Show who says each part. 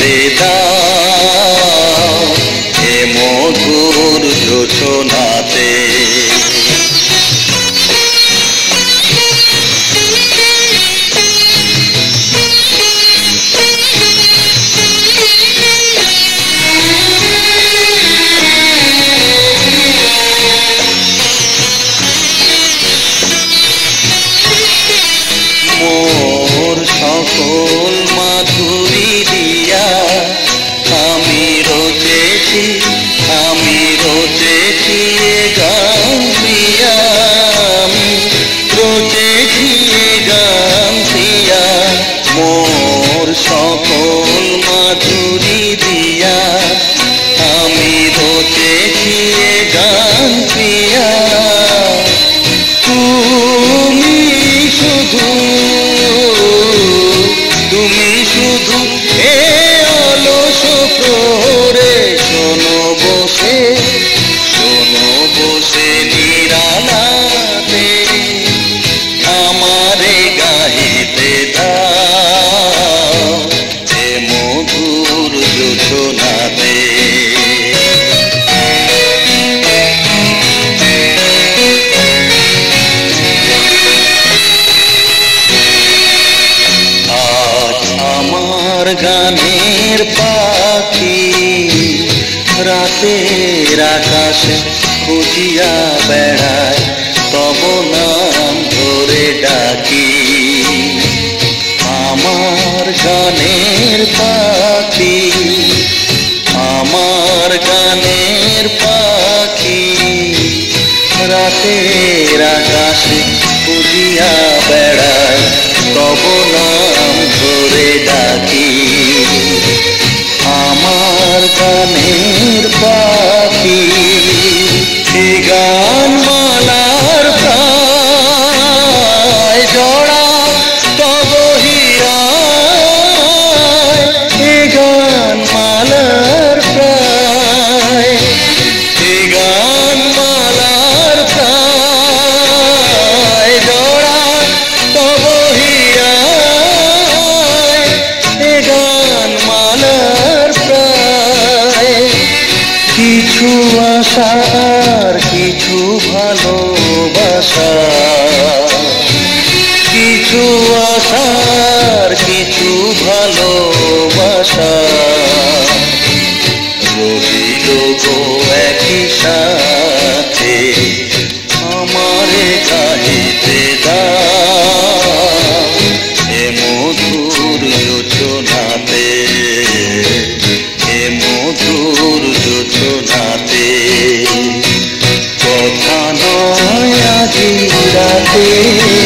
Speaker 1: গাইতে দাও এ মধুর যোচনাতে সকল মাধুরী আমি রোজেছি আমি রোজেছি এ আমারে গাইতে দাও এ মধুর যোচনাতে আজ আমার গানের পাখি রাতের আকাশে খুঁজিয়া বেড়ায়। তব নাম ধরে ডাকি। আমার গানের পাখি আমার গানের পাখি। রাতের আকাশে খুঁজিয়া বেড়ায় আশার কিছু ভালোবাসা। কিছু আশার কিছু ভালোবাসা। রহিল গো একই সাথে আমারে গাইতে দাও। এ মধুর কথা নয় আজি রাতে